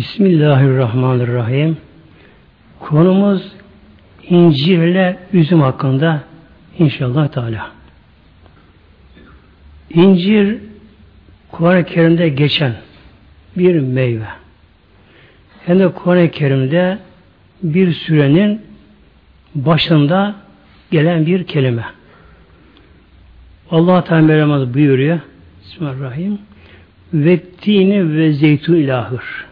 Bismillahirrahmanirrahim. Konumuz incir ile üzüm hakkında inşallah Teala. İncir Kur'an-ı Kerim'de geçen bir meyve. Hem de Kur'an-ı Kerim'de bir sürenin başında gelen bir kelime. Allah Teala buyuruyor. Bismillahirrahmanirrahim. Ve tini ve zeytun ilahır.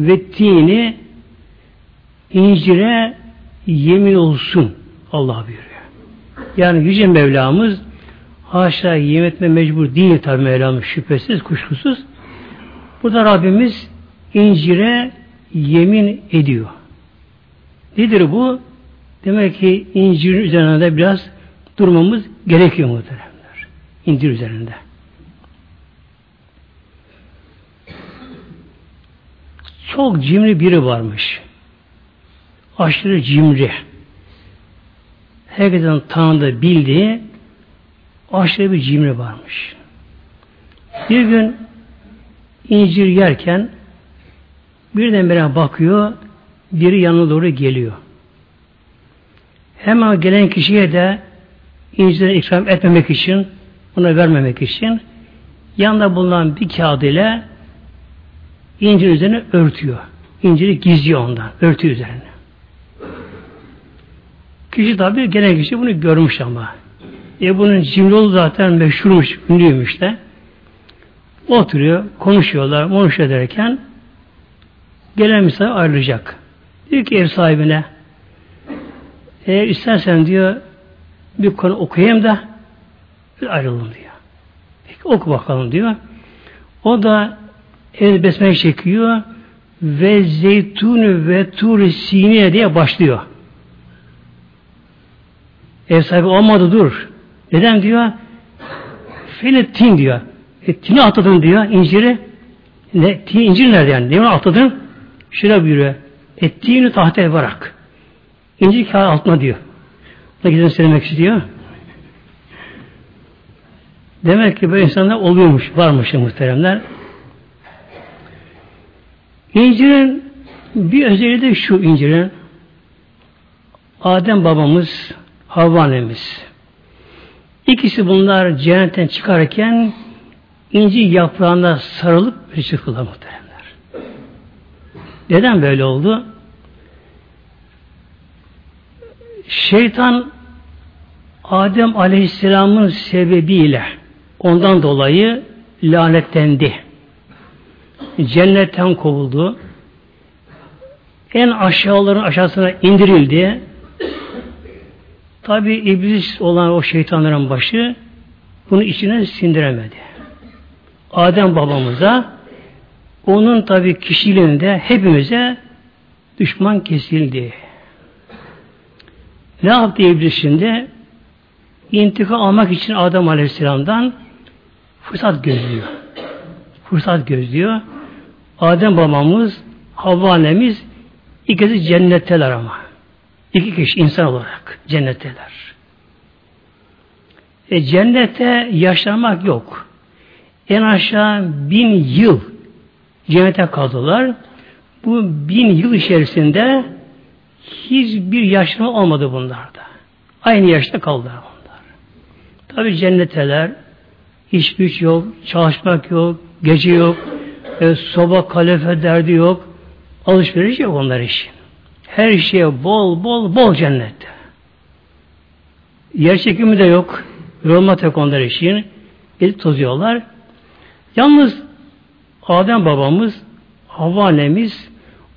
Ve tini incire yemin olsun Allah buyuruyor. Yani Yüce Mevlamız haşa yemin etme mecbur değil tabi Mevlamız şüphesiz, kuşkusuz. Burada Rabbimiz incire yemin ediyor. Nedir bu? Demek ki incirin üzerinde biraz durmamız gerekiyor muhteremler. İncir üzerinde. Çok cimri biri varmış aşırı cimri. Herkesin tanıdığı, bildiği aşırı bir cimri varmış. Bir gün incir yerken birdenbire bakıyor, biri yanına doğru geliyor. Hemen gelen kişiye de incirden ikram etmemek için, ona vermemek için yanında bulunan bir kağıt ile incir üzerine örtüyor. İnciri gizliyor ondan, örtü üzerine. Kişi tabi gene kişi bunu görmüş ama. E bunun cimri zaten meşhurmuş, ünlüymüş de. Oturuyor, konuşuyorlar, konuşuyor derken gelen misafir ayrılacak. Diyor ki ev sahibine eğer istersen diyor bir konu okuyayım da ayrılalım diyor. Peki oku bakalım diyor. O da el besmele çekiyor ve zeytunu ve tur siniye diye başlıyor. Ev sahibi olmadı dur. Neden diyor? Fenettin diyor. E, tini atladın diyor inciri. Ne, tini, incir nerede yani? Ne atladın? Şöyle buyuruyor. Ettiğini tahtaya bırak. İncir kağıt altına diyor. Ne gizini söylemek istiyor. Demek ki böyle insanlar oluyormuş, varmış muhteremler. İncirin bir özelliği de şu incirin. Adem babamız Havva annemiz. İkisi bunlar cennetten çıkarken inci yaprağına sarılıp çıktılar muhteremler. Neden böyle oldu? Şeytan Adem Aleyhisselam'ın sebebiyle ondan dolayı lanetlendi. Cennetten kovuldu. En aşağıların aşağısına indirildi. Tabi iblis olan o şeytanların başı bunu içine sindiremedi. Adem babamıza onun tabi kişiliğinde hepimize düşman kesildi. Ne yaptı iblis şimdi? İntikam almak için Adem Aleyhisselam'dan fırsat gözlüyor. Fırsat gözlüyor. Adem babamız, Havva annemiz ikisi cennetteler ama. İki kişi insan olarak cennetteler. E, cennette yaşlanmak yok. En aşağı bin yıl cennete kaldılar. Bu bin yıl içerisinde hiçbir yaşlanma olmadı bunlarda. Aynı yaşta kaldılar bunlar. Tabi cennetteler iş güç yok, çalışmak yok, gece yok, e, soba kalefe derdi yok, alışveriş yok onlar için. Her şeye bol bol bol cennette. Yer çekimi de yok. Yorulma tek onlar için. Edip tozuyorlar. Yalnız Adem babamız, Havva annemiz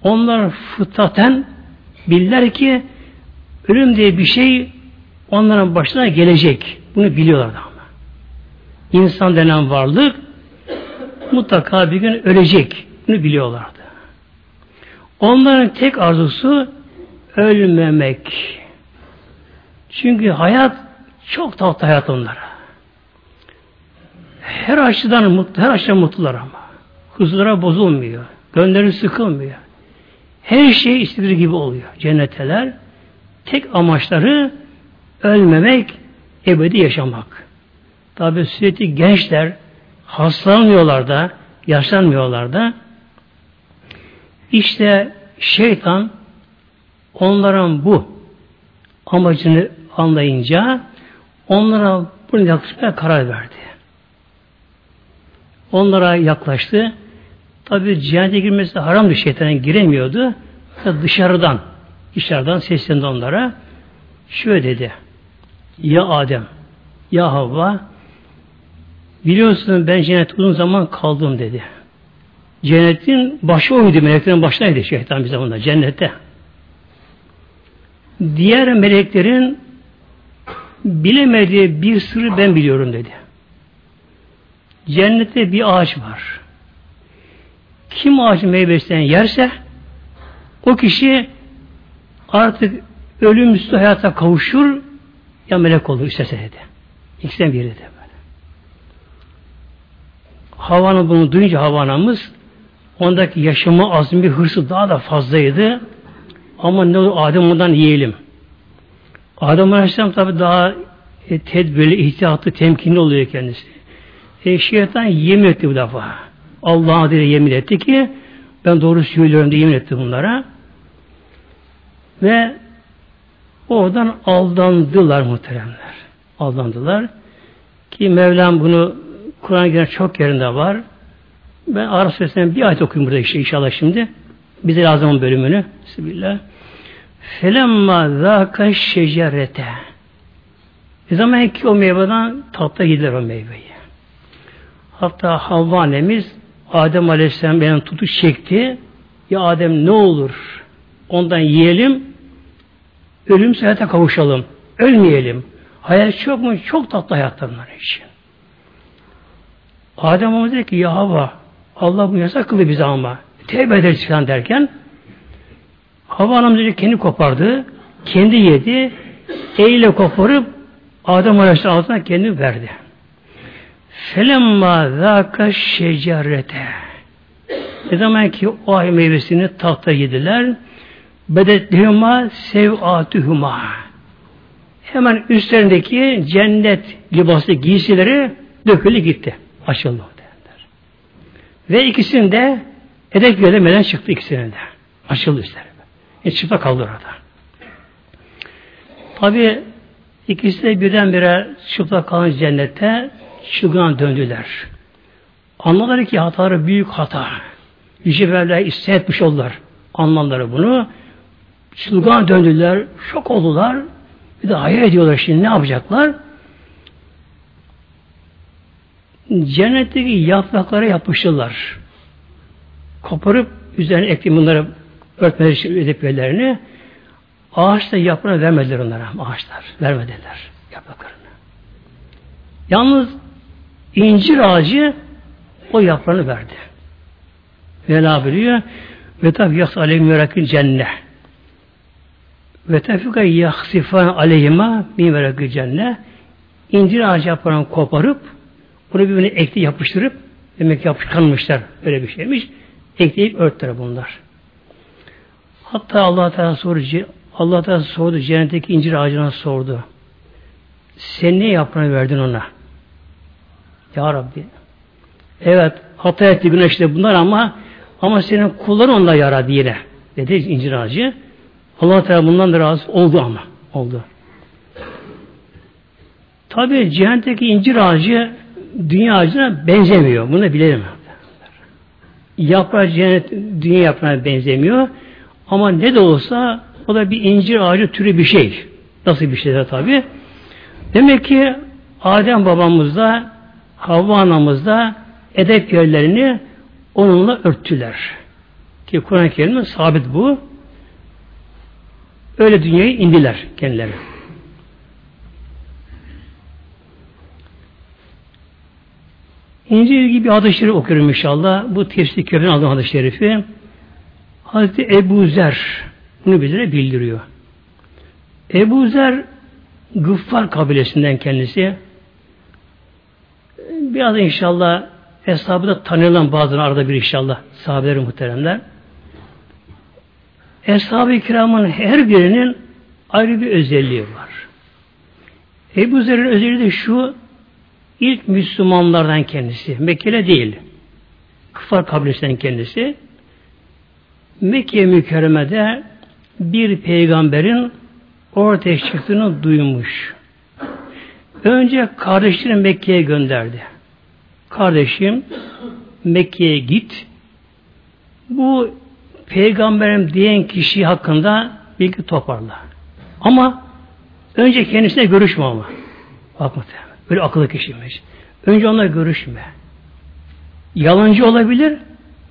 onlar fıtraten bilirler ki ölüm diye bir şey onların başına gelecek. Bunu biliyorlar ama. İnsan denen varlık mutlaka bir gün ölecek. Bunu biliyorlardı. Onların tek arzusu ölmemek. Çünkü hayat çok tatlı hayat onlara. Her açıdan mutlu, her açıdan mutlular ama. Huzura bozulmuyor. Gönder'i sıkılmıyor. Her şey istediği gibi oluyor. Cennetteler tek amaçları ölmemek, ebedi yaşamak. Tabi sürekli gençler hastalanmıyorlar da, yaşlanmıyorlar da İşte şeytan onların bu amacını anlayınca onlara bunu yaklaşmaya karar verdi. Onlara yaklaştı. Tabi cehennete girmesi haramdı şeytanın giremiyordu. Dışarıdan dışarıdan seslendi onlara. Şöyle dedi. Ya Adem, ya Havva biliyorsun ben cennet uzun zaman kaldım dedi. Cennetin başı oydu, meleklerin başındaydı şeytan bir zamanda cennette. Diğer meleklerin bilemediği bir sırrı ben biliyorum dedi. Cennette bir ağaç var. Kim ağacın meyvesinden yerse o kişi artık ölümsüz hayata kavuşur ya melek olur istese dedi. İkisinden biri dedi Havanın bunu duyunca havanamız ondaki yaşama azmi hırsı daha da fazlaydı. Ama ne olur Adem ondan yiyelim. Adem Aleyhisselam tabi daha e, tedbirli, ihtiyatlı, temkinli oluyor kendisi. E, şeytan yemin etti bu defa. Allah'ın adıyla yemin etti ki ben doğru söylüyorum diye yemin etti bunlara. Ve oradan aldandılar muhteremler. Aldandılar. Ki Mevlam bunu Kur'an-ı Kerim çok yerinde var. Ben Arap Suresi'nden bir ayet okuyayım burada işte inşallah şimdi. Bize lazım bölümünü. Bismillah. Felemma zâka şecerete. Ne zaman ki o meyveden tatlı yediler o meyveyi. Hatta Havva annemiz Adem Aleyhisselam benim tutuş çekti. Ya Adem ne olur ondan yiyelim ölüm hayata kavuşalım. Ölmeyelim. Hayat çok mu? Çok tatlı hayatlar için. Adem Hanım dedi ki ya Hava Allah bu yasak kıldı bize ama. Tevbe ederiz falan derken Hava Hanım dedi kendi kopardı. Kendi yedi. Eyle koparıp Adem Aleyhisselam altına kendi verdi. Felemma zâka şecerete. Ne zaman ki o ay meyvesini tahta yediler, bedetlihuma sev'atuhuma. Hemen üstlerindeki cennet libası giysileri dökülü gitti. Açıldı. Derler. Ve ikisinin de edep göremeden çıktı ikisinin de. Açıldı üstleri. E çıplak kaldı orada. Tabi ikisi de birdenbire çıplak kalan cennette çılgına döndüler. Anladılar ki hataları büyük hata. Yüce Mevla hissetmiş oldular. Anlamları bunu. Çılgına döndüler. Şok oldular. Bir de hayal ediyorlar şimdi ne yapacaklar? Cennetteki yapraklara yapışırlar. Koparıp üzerine ekleyin bunları örtmeleri için edeplerini ağaçta yaprağı vermediler onlara. Ağaçlar vermediler yapraklarını. Yalnız incir ağacı o yaprağını verdi. Mevla biliyor ve tabi yaks aleyhim merakil cennet. Ve tefika yaksifan aleyhima min merakil cennet. İncir ağacı yaprağını koparıp bunu birbirine ekli yapıştırıp demek ki yapışkanmışlar. Öyle bir şeymiş. Ekleyip örttüler bunlar. Hatta Allah Teala sorucu Allah Teala sordu cennetteki incir ağacına sordu. Sen ne yaprağını verdin ona? Ya Rabbi. Evet hata etti güneşte bunlar ama ama senin kulların onda yaradı yine. Dedi incir ağacı. Allah Teala bundan da razı oldu ama. Oldu. Tabi cehennetteki incir ağacı dünya ağacına benzemiyor. Bunu bilelim. Yaprağı cennet dünya yaprağına benzemiyor. Ama ne de olsa o da bir incir ağacı türü bir şey. Nasıl bir şeydir tabi. Demek ki Adem babamızda Havva anamızda edep yerlerini onunla örttüler. Ki Kur'an-ı Kerim'de sabit bu. Öyle dünyayı indiler kendileri. İncil gibi hadis-i şerif okuyorum inşallah. Bu tefsir köprünün aldığım hadis-i şerifi. Hazreti Ebu Zer bunu bizlere bildiriyor. Ebu Zer Gıffar kabilesinden kendisi. Biraz inşallah hesabı da tanınan bazı arada bir inşallah sahabeleri muhteremler. Eshab-ı kiramın her birinin ayrı bir özelliği var. Ebu Zer'in özelliği de şu, ilk Müslümanlardan kendisi. Mekkele değil. Kıfar kabilesinden kendisi. Mekke mükerremede bir peygamberin ortaya çıktığını duymuş. Önce kardeşlerini Mekke'ye gönderdi. Kardeşim Mekke'ye git. Bu peygamberim diyen kişi hakkında bilgi toparla. Ama önce kendisine görüşme ama. Bak muhtemelen. Böyle akıllı kişiymiş. Önce onunla görüşme. Yalancı olabilir,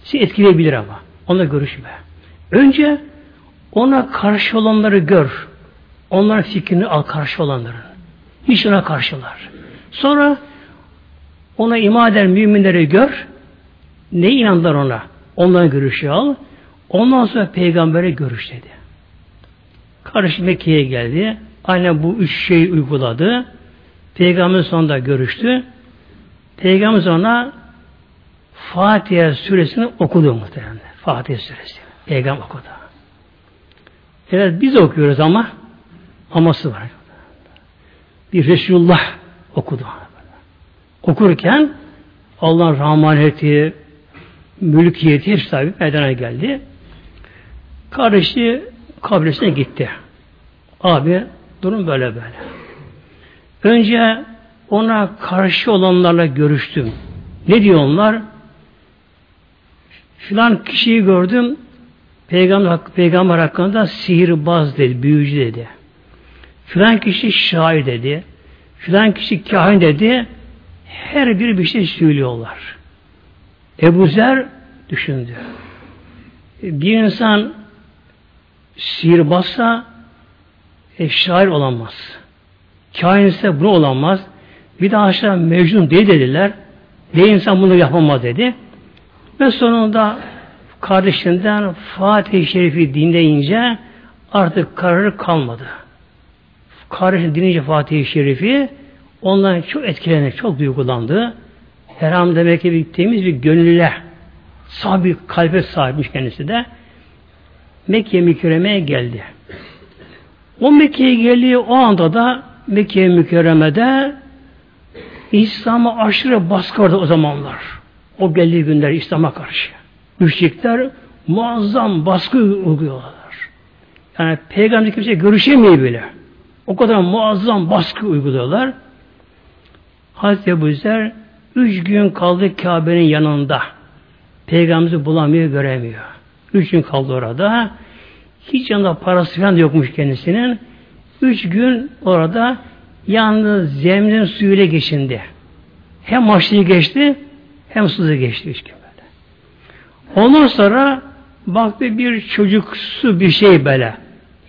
seni etkileyebilir ama. Onunla görüşme. Önce ona karşı olanları gör. Onların fikrini al karşı olanların. Hiç ona karşılar. Sonra ona iman eden müminleri gör. Ne inandılar ona? Onların görüşü al. Ondan sonra peygambere görüş dedi. Karış Mekke'ye geldi. Aynen bu üç şeyi uyguladı. Peygamber sonunda görüştü. Peygamber ona Fatiha suresini okudu muhtemelen. Fatiha suresi. Peygamber okudu. Evet biz okuyoruz ama aması var. Bir Resulullah okudu. Okurken Allah'ın rahmaniyeti, mülkiyeti hepsi tabi meydana geldi. Kardeşi kabilesine gitti. Abi durum böyle böyle. Önce ona karşı olanlarla görüştüm. Ne diyor onlar? Filan kişiyi gördüm. Peygamber, peygamber hakkında sihirbaz dedi, büyücü dedi. Filan kişi şair dedi. Filan kişi kahin dedi. Her biri bir şey söylüyorlar. Ebu Zer düşündü. Bir insan sihirbazsa e, şair olamaz. Kain ise bunu olamaz. Bir de aşağı mecnun değil dediler. Ne insan bunu yapamaz dedi. Ve sonunda kardeşinden Fatih-i Şerif'i dinleyince artık kararı kalmadı. Kardeşin dinleyince Fatih-i Şerif'i ondan çok etkilenerek, çok duygulandı. Herham demek ki bir temiz bir gönülle sahibi, kalbe sahipmiş kendisi de. Mekke mükerremeye geldi. O Mekke'ye geldiği o anda da Mekke mükerremede İslam'a aşırı baskı vardı o zamanlar. O geldiği günler İslam'a karşı. Müşrikler muazzam baskı uyguluyorlar. Yani peygamber kimse görüşemiyor bile. O kadar muazzam baskı uyguluyorlar. Hazreti Ebu Zer üç gün kaldı Kabe'nin yanında. Peygamberimizi bulamıyor, göremiyor. Üç gün kaldı orada. Hiç yanında parası falan yokmuş kendisinin. Üç gün orada yalnız zeminin suyuyla geçindi. Hem maçlıyı geçti hem suyu geçti üç gün böyle. Ondan sonra baktı bir çocuksu bir şey böyle.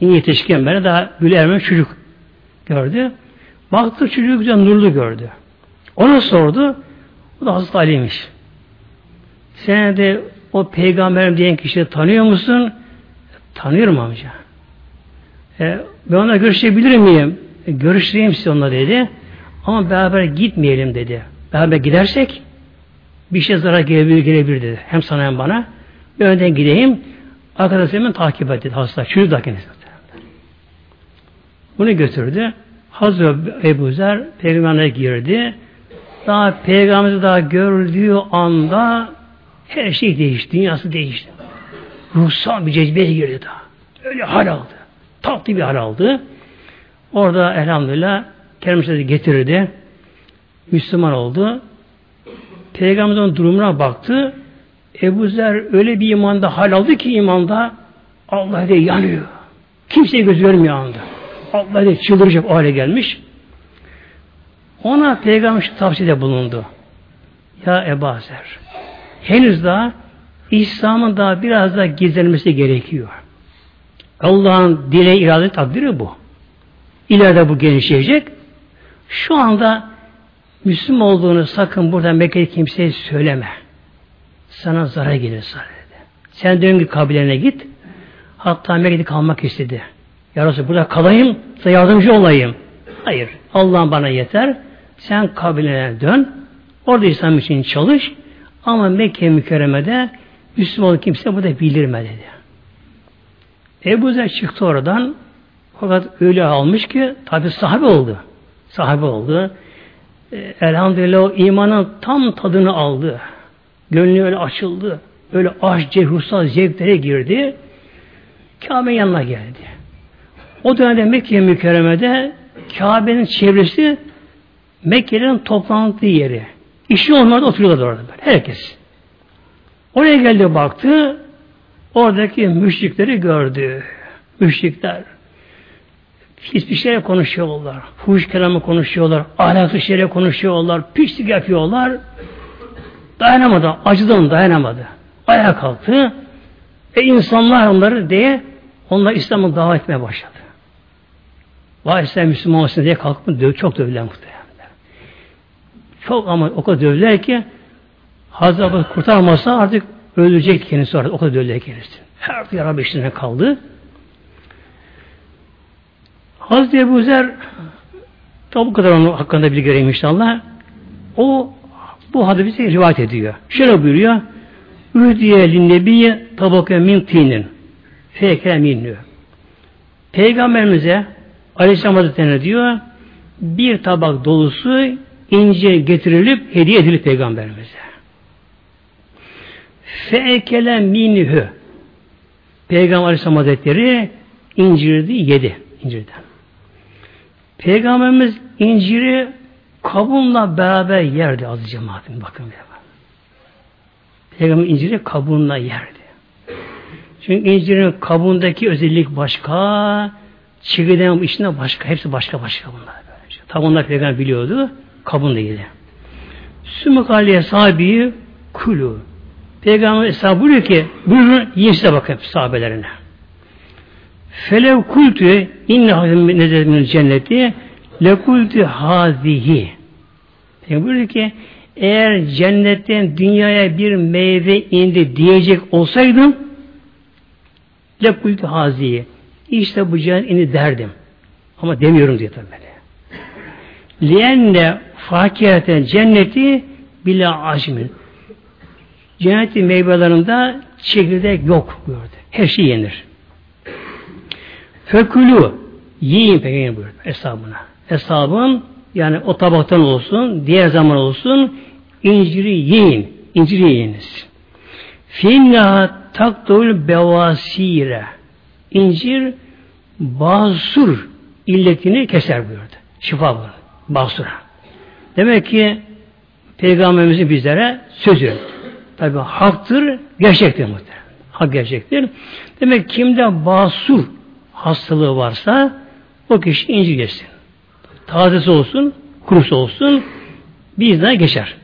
Yetişkin böyle daha bile ermen çocuk gördü. Baktı çocuk güzel nurlu gördü. Ona sordu. O da Hazreti Ali'ymiş. Sen de o peygamberim diyen kişiyi tanıyor musun? Tanıyorum amca. E, ben ona görüşebilir miyim? E, görüşeyim size onunla dedi. Ama beraber gitmeyelim dedi. Beraber gidersek bir şey zarar gelebilir, gelebilir dedi. Hem sana hem bana. Bir önden gideyim. Arkadaşlarımı takip et dedi hasta. Çocuk da kendisi. Bunu götürdü. Hazreti Ebu Zer peygamberine girdi. Daha peygamberi daha gördüğü anda her şey değişti. Dünyası değişti. Ruhsal bir cezbeye girdi daha. Öyle hal aldı. Tatlı bir hal aldı. Orada elhamdülillah kendimize getirdi. Müslüman oldu. Peygamberin durumuna baktı. Ebu Zer öyle bir imanda hal aldı ki imanda Allah diye yanıyor. Kimseye göz vermiyor anda. Allah diye çıldıracak hale gelmiş. Ona peygamber tavsiyede bulundu. Ya Ebu Zer henüz daha İslam'ın daha biraz da gizlenmesi gerekiyor. Allah'ın dile irade takdiri bu. İleride bu genişleyecek. Şu anda Müslüman olduğunu sakın burada Mekke'de kimseye söyleme. Sana zarar gelir sana dedi. Sen dön git kabilene git. Hatta Mekke'de kalmak istedi. Ya Resulallah burada kalayım, size yardımcı olayım. Hayır. Allah'ın bana yeter. Sen kabilene dön. Orada İslam için çalış. Ama Mekke mükerremede Müslüman kimse burada bildirme dedi. Ebu Zer çıktı oradan fakat öyle almış ki tabi sahibi oldu. Sahibi oldu. E, elhamdülillah o imanın tam tadını aldı. Gönlü öyle açıldı. öyle aşk, ruhsal zevklere girdi. Kabe'nin yanına geldi. O dönemde Mekke mükerremede Kabe'nin çevresi Mekke'nin toplantı yeri. İşi onlarda oturuyorlar orada böyle. Herkes. Oraya geldi baktı. Oradaki müşrikleri gördü. Müşrikler. Hiçbir şeye konuşuyorlar. Fuhuş kelamı konuşuyorlar. Ahlaksız şeyler konuşuyorlar. Pislik yapıyorlar. Dayanamadı. Acıdan dayanamadı. Ayağa kalktı. Ve insanlar onları diye onlar İslam'ı davet etmeye başladı. Vay sen Müslüman olsun diye kalkıp döv, çok dövülen muhtemelen. Çok ama o kadar dövdüler ki Hazreti kurtarmasa artık ölecekti kendisi artık. O kadar dövdüler kendisi. Her türlü Arap işlerine kaldı. Hazreti Ebu Zer tabi bu kadar onun hakkında bilgi vereyim inşallah. O bu hadisi rivayet ediyor. Şöyle buyuruyor. Ühdiye linnebiye tabaka min tinin fekre minnu. Peygamberimize Aleyhisselam Hazretleri diyor bir tabak dolusu ince getirilip hediye edilip peygamberimize. Feekele minhü Peygamber Aleyhisselam Hazretleri incirdi yedi incirden. Peygamberimiz inciri kabuğunla beraber yerdi aziz cemaatim bakın. Peygamber inciri kabuğunla yerdi. Çünkü incirin kabuğundaki özellik başka, çekirdeğin içinde başka, hepsi başka başka bunlar. Tabi onlar peygamber biliyordu, kabuğunda yedi. Sümükaliye sahibi kulu. Peygamber hesabı buyuruyor ki, buyurun yiyin size bakın sahabelerine. Felev kultu inne nezir cenneti lekultu hazihi. Peygamber buyuruyor ki eğer cennetten dünyaya bir meyve indi diyecek olsaydım lekultu hazihi. İşte bu cennet indi derdim. Ama demiyorum diye tabi böyle. Lienne fakireten cenneti bile acmin. Cennetin meyvelerinde çekirdek yok buyurdu. Her şey yenir. Fekülü yiyin peygamber buyurdu hesabına. Hesabın yani o tabaktan olsun, diğer zaman olsun inciri yiyin. İnciri yiyiniz. Finna taktul bevasire. İncir basur illetini keser buyurdu. Şifa buyurdu. Basura. Demek ki Peygamberimizin bizlere sözü. Tabi haktır, gerçektir muhtemelen. Hak gerçektir. Demek kimde basur hastalığı varsa o kişi incir geçsin. Tazesi olsun, kurusu olsun bizden geçer.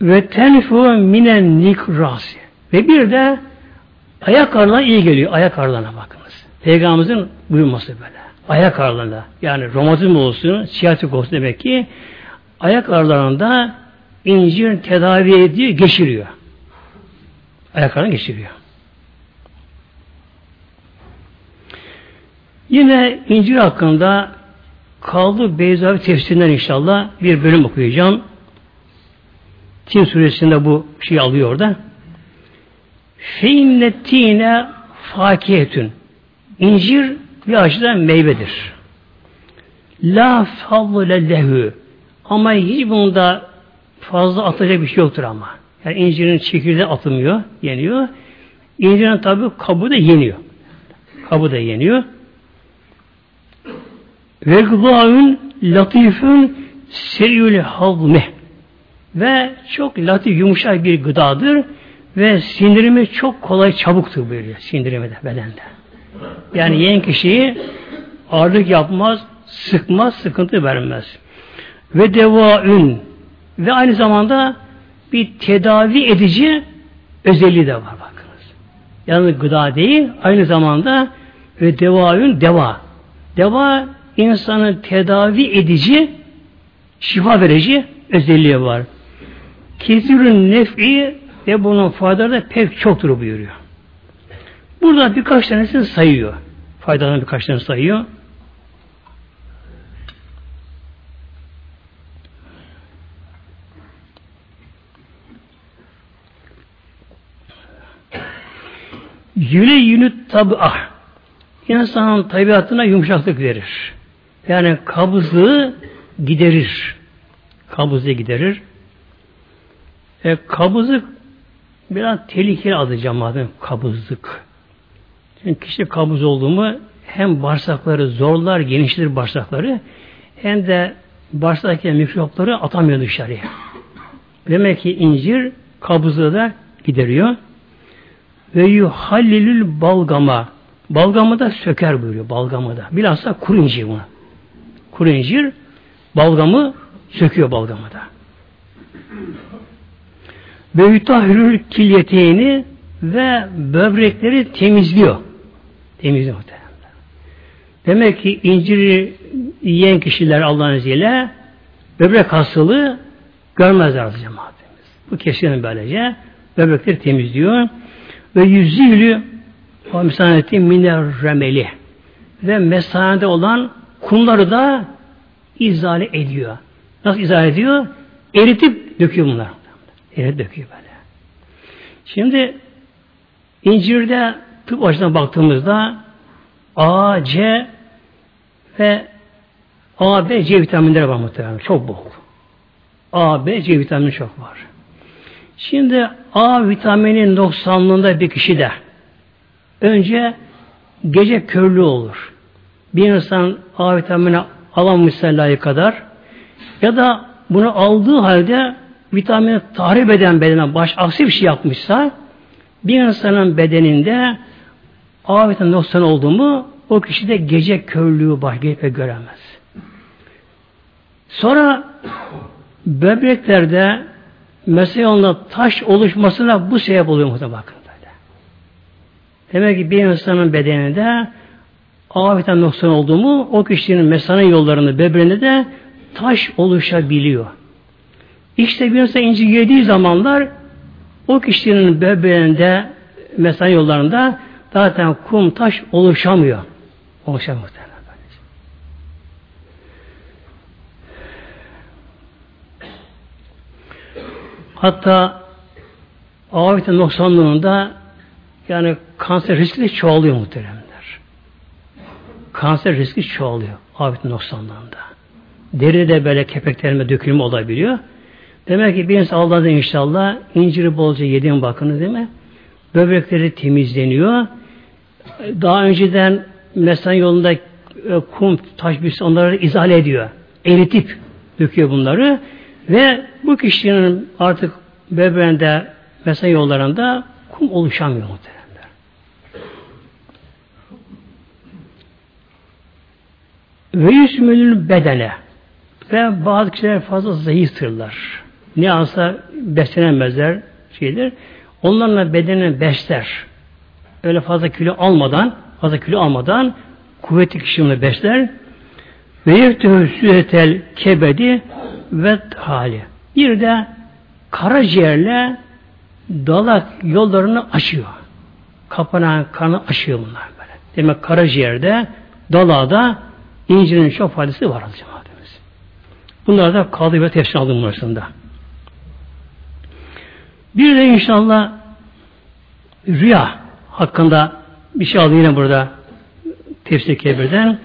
Ve tenfu minen nikrasi. Ve bir de ayak ağrılarına iyi geliyor. Ayak ağrılarına bakınız. Peygamberimizin buyurması böyle. Ayak ağrılarına. Yani romatizm olsun, siyatrik olsun demek ki ayak ağrılarında incir tedavi ediyor, geçiriyor. Ayak ağrılarını geçiriyor. Yine incir hakkında kaldı Beyzavi tefsirinden inşallah bir bölüm okuyacağım. Tin suresinde bu şey alıyor orada. Feinnetine fakiyetün. İncir bir açıdan meyvedir. La favle lehu. Ama hiç bunda fazla atacak bir şey yoktur ama. Yani incirin çekirdeği atılmıyor, yeniyor. İncirin tabi kabuğu da yeniyor. Kabuğu da yeniyor. Ve gıdaün latifün seriyül havme ve çok latif yumuşak bir gıdadır ve sindirimi çok kolay çabuktur böyle sindirimi de bedende. Yani yiyen kişiyi ağırlık yapmaz, sıkmaz, sıkıntı vermez. Ve devaün ve aynı zamanda bir tedavi edici özelliği de var bakınız. Yani gıda değil, aynı zamanda ve devaün deva. Deva insanın tedavi edici, şifa verici özelliği var. Kesirün nef'i ve bunun faydaları da pek çoktur buyuruyor. Burada birkaç tanesini sayıyor. Faydalarını birkaç tanesini sayıyor. Yüle yünü tab'ah. İnsanın tabiatına yumuşaklık verir. Yani kabızlığı giderir. Kabızlığı giderir. E, kabızlık biraz tehlikeli adı cemaatin kabızlık. Çünkü kişi kabız oldu mu hem bağırsakları zorlar, genişler bağırsakları hem de bağırsaktaki mikropları atamıyor dışarıya. Demek ki incir kabızlığı da gideriyor. Ve yuhallilül balgama. Balgamı da söker buyuruyor. Balgamı da. Bilhassa kuru incir bunu. Kuru incir balgamı söküyor balgamı da. Ve yutahhürül kilyeteyni ve böbrekleri temizliyor. Temizliyor muhtemelen. Demek ki inciri yiyen kişiler Allah'ın izniyle böbrek hastalığı görmezler cemaatimiz. Bu kesin böylece. Böbrekleri temizliyor. Ve yüzüylü o misaneti miner remeli ve mesanede olan kumları da izale ediyor. Nasıl izale ediyor? Eritip döküyor bunlar. Eritip döküyor böyle. Şimdi incirde tıp açısından baktığımızda A, C ve A, B, C vitaminleri var muhtemelen. Çok bol. A, B, C vitamini çok var. Şimdi A vitamini noksanlığında bir kişi de önce gece körlüğü olur. Bir insan A vitamini alamamışsa layık kadar ya da bunu aldığı halde vitamini tahrip eden bedene baş aksi bir şey yapmışsa bir insanın bedeninde A vitamini noksan oldu mu o kişi de gece körlüğü baş ve göremez. Sonra böbreklerde mesela taş oluşmasına bu sebep oluyor muhtemelen bakın böyle. Demek ki bir insanın bedeninde A vitamini noksan olduğu mu o kişinin mesane yollarında böbreğinde de taş oluşabiliyor. İşte bir insan inci yediği zamanlar o kişinin böbreğinde mesane yollarında zaten kum taş oluşamıyor. Oluşamıyor. Hatta A vitamini noksanlığında yani kanser riski de çoğalıyor muhteremler. Kanser riski çoğalıyor A vitamini noksanlığında. Deride de böyle kepeklenme, dökülme olabiliyor. Demek ki bir insan Allah'dan inşallah inciri bolca yediğin bakını değil mi? Böbrekleri temizleniyor. Daha önceden mesan yolunda e, kum, taş bir onları izale ediyor. Eritip döküyor bunları. Ve bu kişinin artık böbreğinde mesela yollarında kum oluşamıyor muhtemelen. Ve yüzmülül bedene ve bazı kişiler fazla zayıftırlar. Ne alsa beslenemezler şeyler. Onlarla bedenini besler. Öyle fazla kilo almadan fazla kilo almadan kuvvetli kişi besler. Ve yeftühü sühetel kebedi ve hali. Bir de karaciğerle dalak yollarını açıyor. Kapanan kanı açıyor bunlar böyle. Demek karaciğerde dalada incirin çok faydası var cemaatimiz. Bunlar da kaldı ve tefsir aldım arasında. Bir de inşallah rüya hakkında bir şey aldım yine burada tefsir kebirden.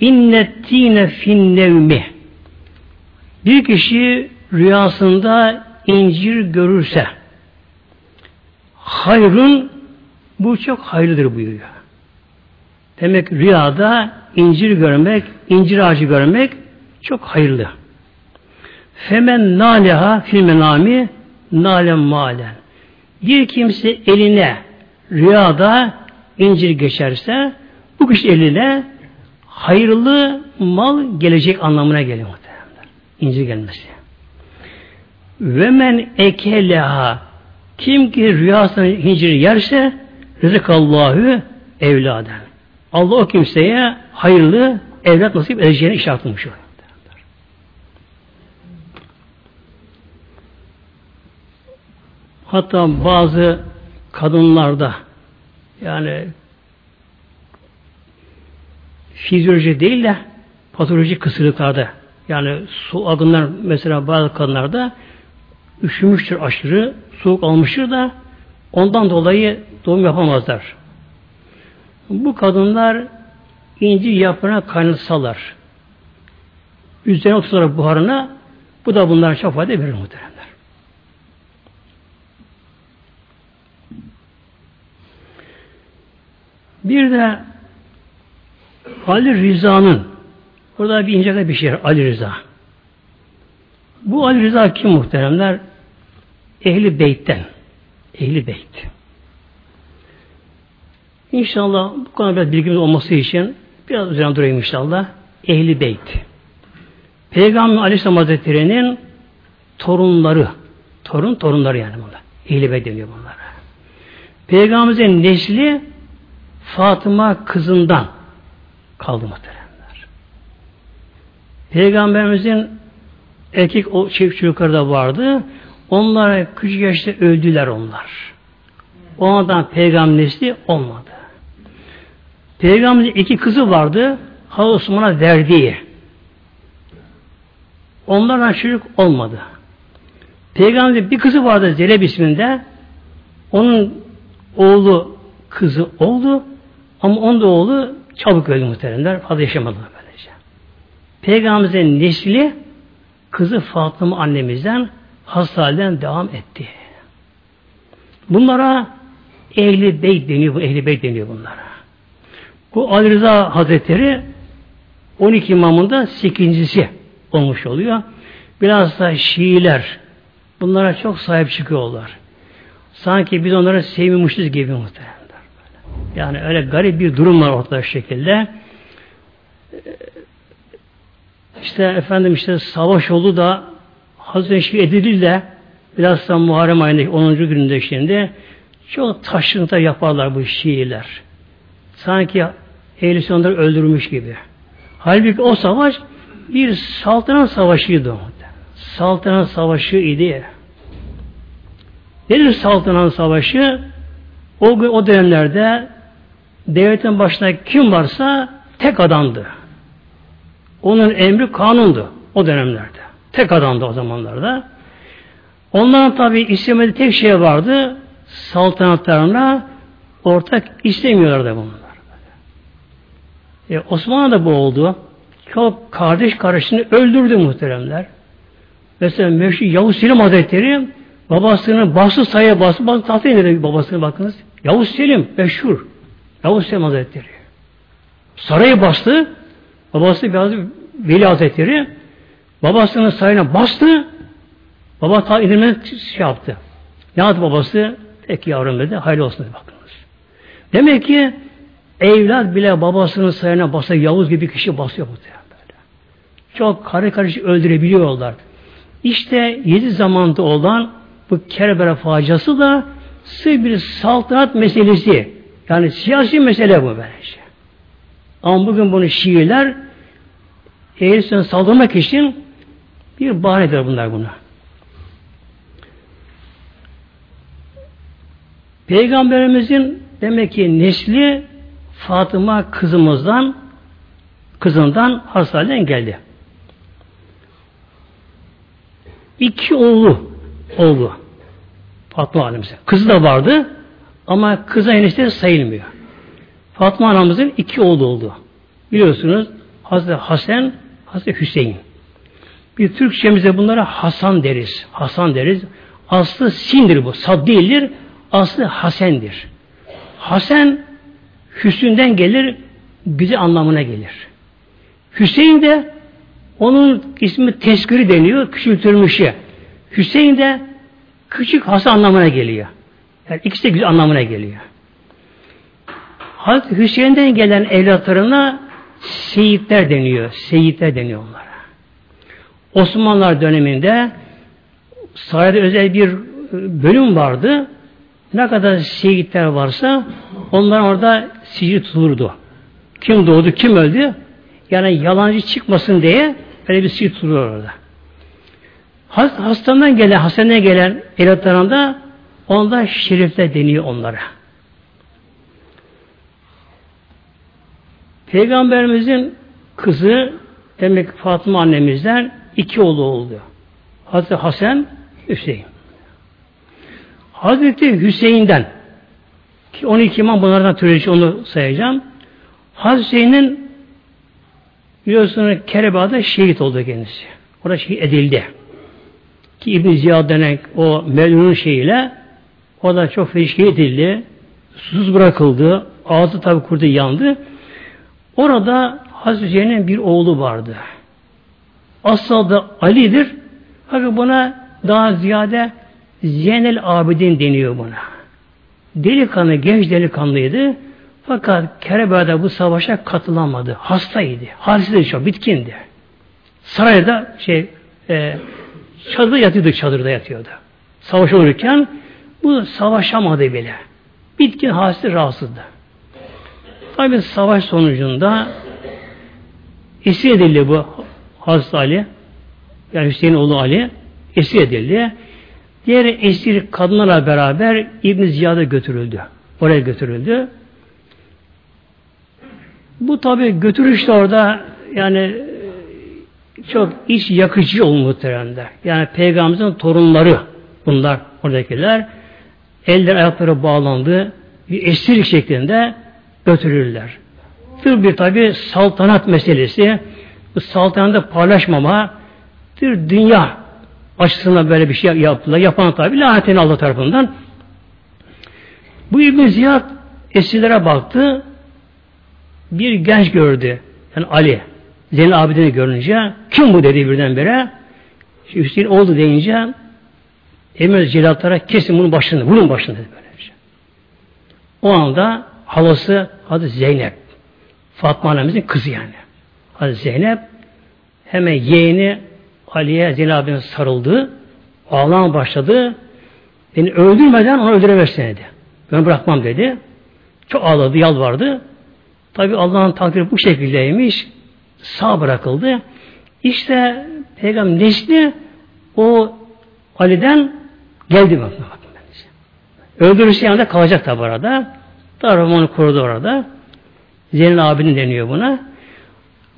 İnnettine fin nevmi bir kişi rüyasında incir görürse hayrın bu çok hayırlıdır buyuruyor. Demek rüyada incir görmek, incir ağacı görmek çok hayırlı. Femen naleha fil menami nalem malen. Bir kimse eline rüyada incir geçerse bu kişi eline hayırlı mal gelecek anlamına geliyor. İncir gelmesi. Ve men ekeleha kim ki rüyasında incir yerse rızıkallahu evladen. Allah o kimseye hayırlı evlat nasip edeceğini işaretlemiş oluyor. Hatta bazı kadınlarda yani fizyoloji değil de patolojik kısırlıklarda yani su akınlar mesela bazı kadınlarda üşümüştür aşırı, soğuk almıştır da ondan dolayı doğum yapamazlar. Bu kadınlar inci yaprağına kaynatsalar. Üzerine otursalar buharına bu da bunlara çok fayda verir muhteremler. Bir de Ali Riza'nın burada bir ince bir şey Ali Rıza. Bu Ali Rıza kim muhteremler? Ehli Beyt'ten. Ehli Beyt. İnşallah bu konuda biraz bilgimiz olması için biraz üzerine durayım inşallah. Ehli Beyt. Peygamber Aleyhisselam Hazretleri'nin torunları. Torun torunları yani bunlar. Ehli Beyt deniyor bunlara. Peygamberimizin nesli Fatıma kızından kaldı muhteremler. Peygamberimizin erkek o çift çocukları da vardı. Onlar küçük yaşta öldüler onlar. Ondan peygamber nesli olmadı. Peygamberin iki kızı vardı. Hazreti Osman'a verdiği. Onlardan çocuk olmadı. Peygamberin bir kızı vardı Zeleb isminde. Onun oğlu kızı oldu. Ama onun da oğlu çabuk öldü muhteremler. Fazla yaşamadılar. Peygamberimizin nesli kızı Fatıma annemizden hastaneden devam etti. Bunlara ehli beyt deniyor, bu ehli beyt deniyor bunlara. Bu Ali Rıza Hazretleri 12 imamında 8.si olmuş oluyor. Biraz da Şiiler bunlara çok sahip çıkıyorlar. Sanki biz onları sevmiyormuşuz gibi muhtemelen. Yani öyle garip bir durum var ortada şekilde. İşte efendim işte savaş oldu da Hazreti Şii edildi de biraz da Muharrem ayındaki 10. gününde şimdi çok taşıntılar yaparlar bu Şiiler. Sanki ehl öldürmüş gibi. Halbuki o savaş bir saltanat savaşıydı. Saltanat savaşı idi. Nedir saltanat savaşı? O, o dönemlerde devletin başında kim varsa tek adamdı. Onun emri kanundu o dönemlerde. Tek adamdı o zamanlarda. Onların tabi istemediği tek şey vardı. Saltanatlarına ortak istemiyorlardı bunlar. E, Osmanlı da bu oldu. Çok kardeş kardeşini öldürdü muhteremler. Mesela meşhur Yavuz Selim Hazretleri babasını bastı sayıya bastı. Bastı tahtaya indirdi babasını bakınız. Yavuz Selim meşhur. Yavuz Selim Hazretleri. Sarayı bastı. Babası biraz Veli Hazretleri babasının sayına bastı. Baba ta indirmeye şey yaptı. Ne yaptı babası? Peki yavrum dedi. Hayırlı olsun dedi bakınız. Demek ki evlat bile babasının sayına basa Yavuz gibi kişi basıyor bu böyle. Çok karı karışık öldürebiliyorlar. İşte yedi zamanda olan bu Kerbera faciası da sırf bir saltanat meselesi. Yani siyasi mesele bu böylece. Ama bugün bunu Şiiler eğrisine saldırmak için bir bahane bunlar buna. Peygamberimizin demek ki nesli Fatıma kızımızdan kızından hastaneden geldi. İki oğlu oğlu Fatma annemize. Kızı da vardı ama kıza enişte sayılmıyor. Fatma anamızın iki oğlu oldu. Biliyorsunuz Hazreti Hasan, Hazreti Hüseyin. Bir Türkçemizde bunlara Hasan deriz. Hasan deriz. Aslı sindir bu. Sad değildir. Aslı Hasen'dir. Hasen Hüsnünden gelir, güzel anlamına gelir. Hüseyin de onun ismi teskiri deniyor, küçültülmüşü. Hüseyin de küçük Hasan anlamına geliyor. Yani ikisi de güzel anlamına geliyor. Hazreti Hüseyin'den gelen evlatlarına seyitler deniyor. Seyitler deniyor onlara. Osmanlılar döneminde sarayda özel bir bölüm vardı. Ne kadar seyitler varsa onlar orada sicil tutulurdu. Kim doğdu, kim öldü? Yani yalancı çıkmasın diye böyle bir sicil tutulur orada. Hastaneden gelen, hastaneye gelen evlatlarında onda şerifler deniyor onlara. Peygamberimizin kızı demek Fatıma annemizden iki oğlu oldu. Hazreti Hasan, Hüseyin. Hazreti Hüseyin'den ki 12 imam bunlardan türeci onu sayacağım. Hazreti Hüseyin'in biliyorsunuz Kerba'da şehit oldu kendisi. Orada şehit edildi. Ki İbn Ziyad denen o Mevlun'un şeyiyle o da çok feci edildi. Susuz bırakıldı. ağzı tabi kurdu yandı. Orada Hazreti Hüseyin'in bir oğlu vardı. Asıl da Ali'dir. Fakat buna daha ziyade Zeynel Abidin deniyor buna. Delikanlı, genç delikanlıydı. Fakat Kerbela'da bu savaşa katılamadı. Hastaydı. Halsizdi çok, bitkindi. Sarayda şey e, çadırda yatıyordu, çadırda yatıyordu. Savaş olurken bu savaşamadı bile. Bitkin halsiz rahatsızdı. Tabi savaş sonucunda esir edildi bu Hazreti Ali. Yani Hüseyin oğlu Ali esir edildi. Diğer esir kadınlarla beraber İbn Ziyad'a götürüldü. Oraya götürüldü. Bu tabi götürüş de orada yani çok iç yakıcı olmuş muhteremde. Yani peygamberimizin torunları bunlar oradakiler. Eller ayakları bağlandı. Bir esir şeklinde götürürler. Bir bir tabi saltanat meselesi. Bu saltanatta paylaşmama bir dünya açısından böyle bir şey yaptılar. Yapan tabi lanetini Allah tarafından. Bu İbn Ziyad esirlere baktı. Bir genç gördü. Yani Ali. Zeynel abidini görünce kim bu dedi birdenbire. Hüseyin oldu deyince Emir Celatlara kesin bunun başını, bunun başını dedi böylece. O anda halası adı Zeynep. Fatma annemizin kızı yani. Adı Zeynep hemen yeğeni Ali'ye Zeynep abinin sarıldı. Ağlama başladı. Beni öldürmeden onu öldüremezsin dedi. Ben bırakmam dedi. Çok ağladı, yalvardı. Tabi Allah'ın takdiri bu şekildeymiş. Sağ bırakıldı. İşte Peygamber nesli o Ali'den geldi bakın. Öldürürse yanında kalacak tabi arada. Tarafım onu korudu orada. Zeynel abinin deniyor buna.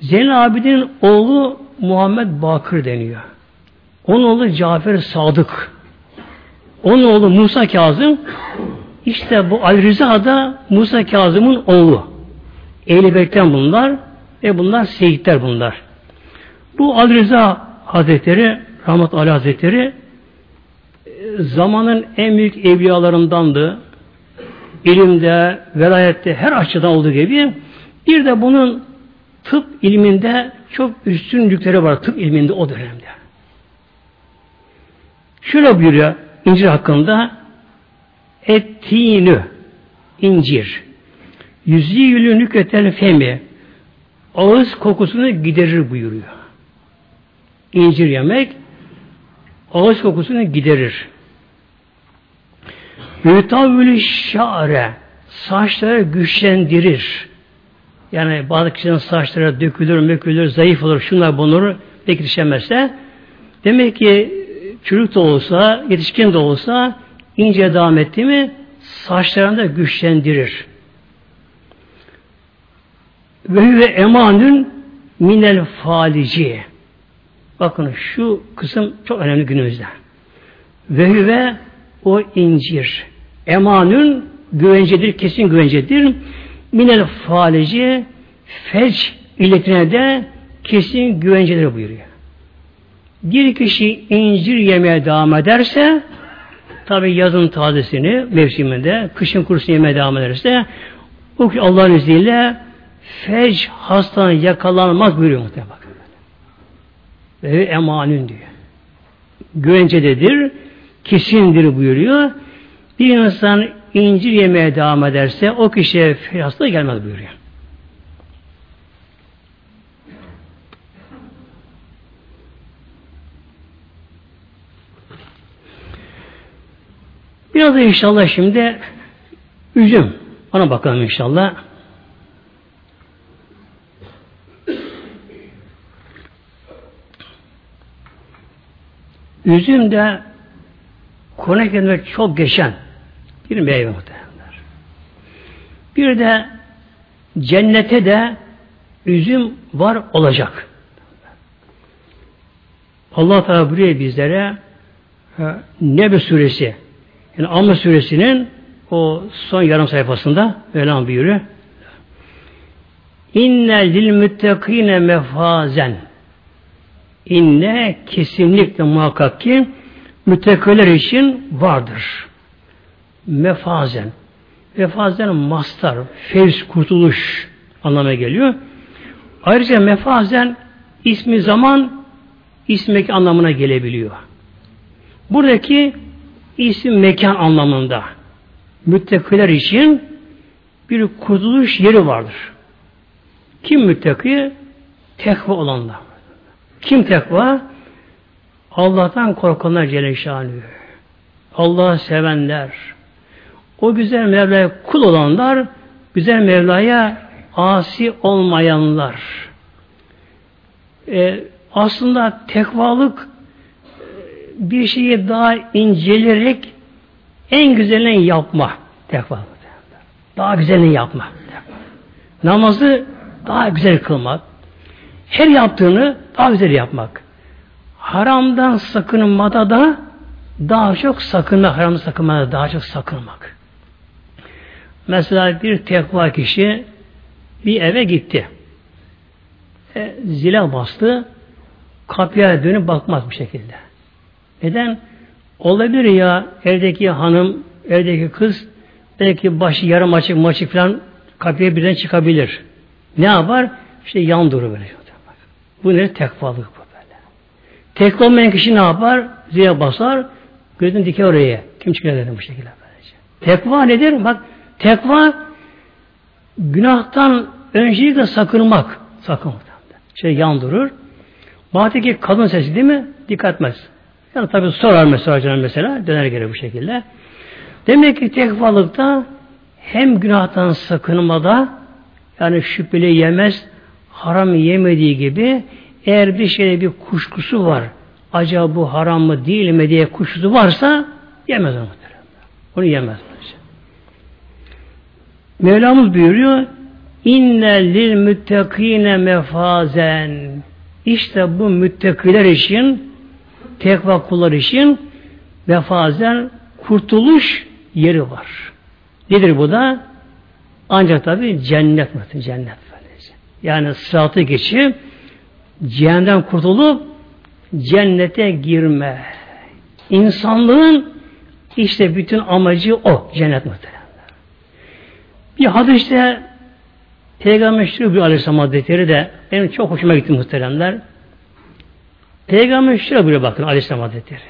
Zeynel abinin oğlu Muhammed Bakır deniyor. Onun oğlu Cafer Sadık. Onun oğlu Musa Kazım. İşte bu Ali Rıza da Musa Kazım'ın oğlu. Ehli Bek'ten bunlar ve bunlar seyitler bunlar. Bu Ali Rıza Hazretleri, Rahmet Ali Hazretleri zamanın en büyük evliyalarındandı. İlimde, velayette her açıdan olduğu gibi bir de bunun tıp ilminde çok üstünlükleri var tıp ilminde o dönemde. Şöyle buyuruyor incir hakkında ettinü incir yüzü yülü nüketel femi ağız kokusunu giderir buyuruyor. İncir yemek ağız kokusunu giderir. Mütavülü şare saçları güçlendirir. Yani bazı kişinin saçları dökülür, mökülür, zayıf olur, şunlar bulunur, pek. Demek ki çocuk da olsa, yetişkin de olsa ince devam etti mi saçlarını da güçlendirir. Ve huve emanün minel falici. Bakın şu kısım çok önemli günümüzde. Ve huve o incir. Emanün güvencedir, kesin güvencedir. Minel falici felç illetine de kesin güvencedir buyuruyor. Bir kişi incir yemeye devam ederse tabi yazın tazesini mevsiminde, kışın kurusunu yemeye devam ederse o ki Allah'ın izniyle felç hastalığı yakalanmaz buyuruyor muhtemelen. Ve emanün diyor. Güvencededir, kesindir buyuruyor. Bir insan incir yemeye devam ederse o kişiye hastalığı gelmez buyuruyor. Biraz da inşallah şimdi üzüm. Ona bakalım inşallah. Üzüm de Kur'an-ı çok geçen bir meyve muhtemelenler. Bir de cennete de üzüm var olacak. Allah Teala buraya bizlere e, Nebe suresi yani Amma suresinin o son yarım sayfasında Mevlam buyuruyor. İnne lil müttekine mefazen İnne kesinlikle muhakkak ki müttekiler için vardır. Mefazen. mefazen mastar, fevz, kurtuluş anlamına geliyor. Ayrıca mefazen ismi zaman, ismek anlamına gelebiliyor. Buradaki isim mekan anlamında müttakiler için bir kurtuluş yeri vardır. Kim müttaki? Tekva olanlar. Kim tekva? Allah'tan korkanlar Celle Şanlı. Allah'ı sevenler. O güzel Mevla'ya kul olanlar, güzel Mevla'ya asi olmayanlar. Ee, aslında tekvalık bir şeyi daha incelerek en güzelini yapma. Tekva. Daha güzelini yapma. Namazı daha güzel kılmak. Her yaptığını daha güzel yapmak. Haramdan sakınmada da daha çok sakınmak, haramdan sakınmada daha çok sakınmak. Mesela bir tekva kişi bir eve gitti. E, zile bastı. Kapıya dönüp bakmaz bu şekilde. Neden? Olabilir ya evdeki hanım, evdeki kız belki başı yarım açık maçık falan kapıya birden çıkabilir. Ne yapar? İşte yan durur böyle. Bu ne? Tekvalık bu böyle. Tekva olmayan kişi ne yapar? Zile basar, gözünü diker oraya. Kim çıkar bu şekilde. Tekva nedir? Bak tekva günahtan öncelikle sakınmak. Sakınmak. Şey yan durur. Bahtaki kadın sesi değil mi? Dikkat etmez. Yani tabi sorar mesela mesela. Döner geri bu şekilde. Demek ki tekvalıkta hem günahtan sakınmada yani şüpheli yemez, haram yemediği gibi eğer bir şeyde bir kuşkusu var, acaba bu haram mı değil mi diye kuşkusu varsa yemez onu. Onu yemez. Mevlamız buyuruyor İnne lil müttekine mefazen İşte bu müttakiler için tekva kullar için mefazen kurtuluş yeri var. Nedir bu da? Ancak tabi cennet mi? Cennet. Yani sıratı geçip cehennemden kurtulup cennete girme. İnsanlığın işte bütün amacı o. Cennet muhtemelen. Bir hadiste Peygamber şöyle Aleyhisselam Hazretleri de benim çok hoşuma gitti muhteremler. Peygamber şöyle buyuruyor bakın Aleyhisselam Hazretleri.